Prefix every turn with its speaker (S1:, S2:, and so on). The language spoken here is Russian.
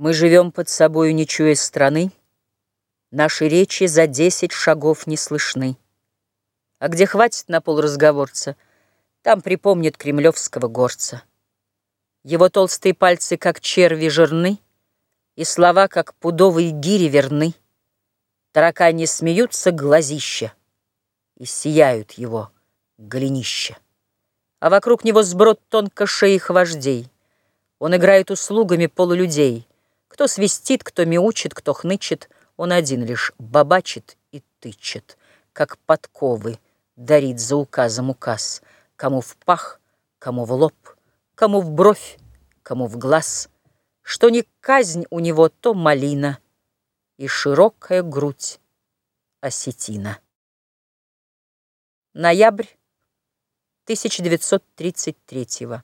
S1: Мы живем под собою, не чуя страны, Наши речи за десять шагов не слышны. А где хватит на пол разговорца, Там припомнит кремлевского горца. Его толстые пальцы, как черви, жирны, И слова, как пудовые гири, верны. Таракани смеются глазища, И сияют его голенища. А вокруг него сброд тонко шеих вождей. Он играет услугами полулюдей — кто свистит, кто мяучит, кто хнычет, Он один лишь бабачит и тычет, Как подковы дарит за указом указ, Кому в пах, кому в лоб, кому в бровь, кому в глаз. Что не казнь у него, то малина И широкая грудь осетина. Ноябрь 1933 -го.